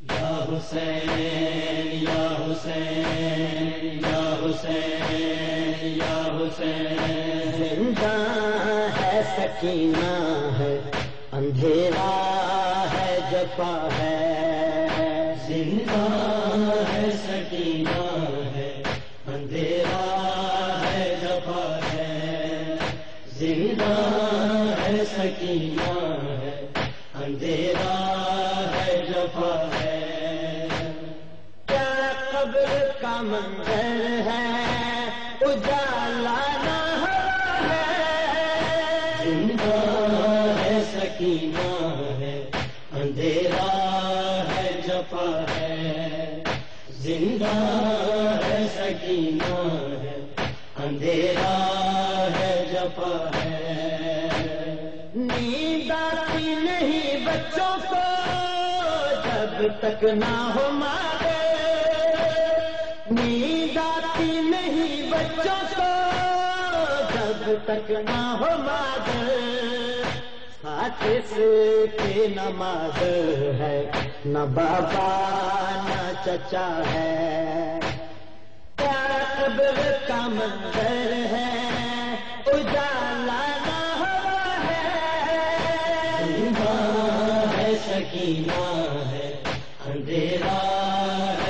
या ज़िंदा है सकीना है, अंधेरा है जपा है। ज़िंदा है सकीना है, अंधेरा है, जफा है। ज़िंदा है सकीना है, अंधेरा मंजर है, उजाला ना है ज़िंदा है, सकीना है, अंधेरा है, जफा है। ज़िंदा है, सकीना है, अंधेरा है, जफा है। नींद आती नहीं बच्चों को, जब तक ना हो मारे नींद आती नहीं बच्चों को जब तक ना हो मारे साथ से के नमाज़ है, न बाबा, न चचा है। प्यारा कब्र का मंजर है, उजाला ना हवा है। है, सकीना है, अंधेरा है।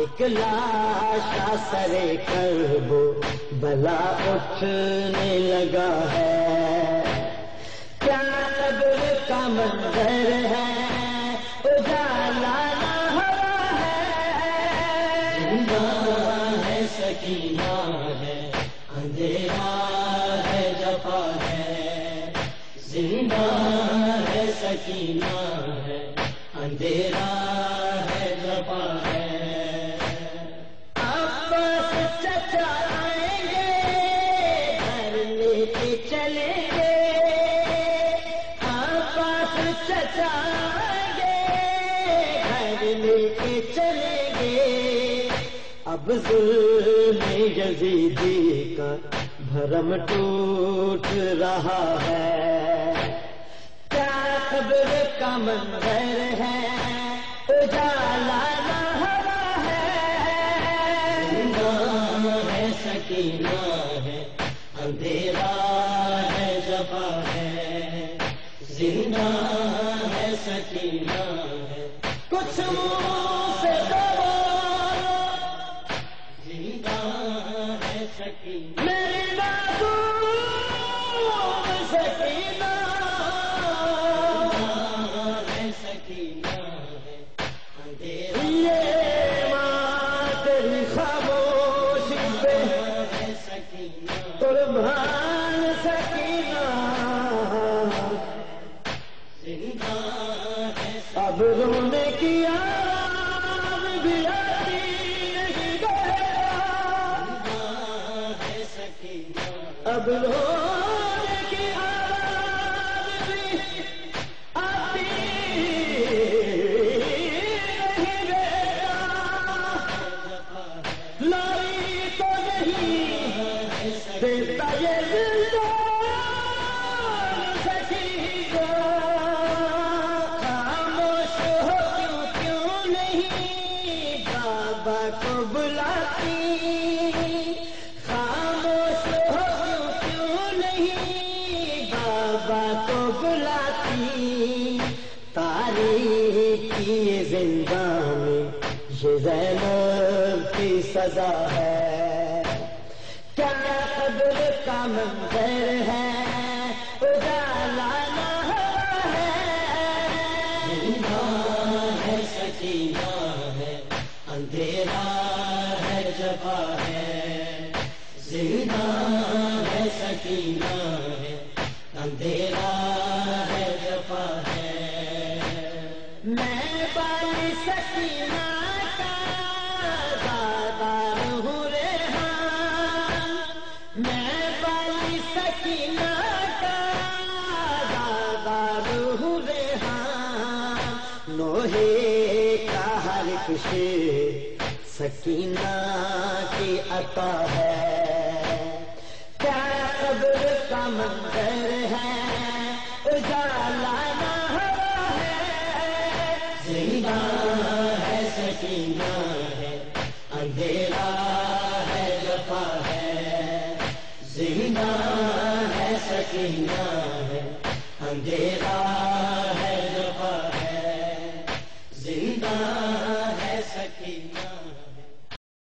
लाशा सरे करबो, बला उठने लगा है। क्या कब्र का मंजर है, उजाला ना हवा है। ज़िंदा है सकीना है, अंधेरा है, जफा है। ज़िंदा है, सकीना है, अंधेरा अब्बास चचा आएँगे घर लेके चलेंगे अब जुल्म यजीदी का भरम टूट रहा है। क्या खबर का मंजर है? उजाला ना है ज़िंदा है? सकीना है। अंधेरा है। ज़िंदा है सकीना है। कुछ से दबो ज़िंदा है सकीना। मेरी मासूम सकीना है सकीना है। अंधेरा माँ तेरी खामोशी पे। है सकीना कुर्बान अब रोने की ये ज़िंदा में ये जैनब की सजा है। क्या कदर का मंजर सकीना हूँ रेहान मैं सकीना का नोहे का हर सकीना की अता है क्या कब्र का मंजर है, उजाला सकीना है अंधेरा है जफा है ज़िंदा है सकीना है अंधेरा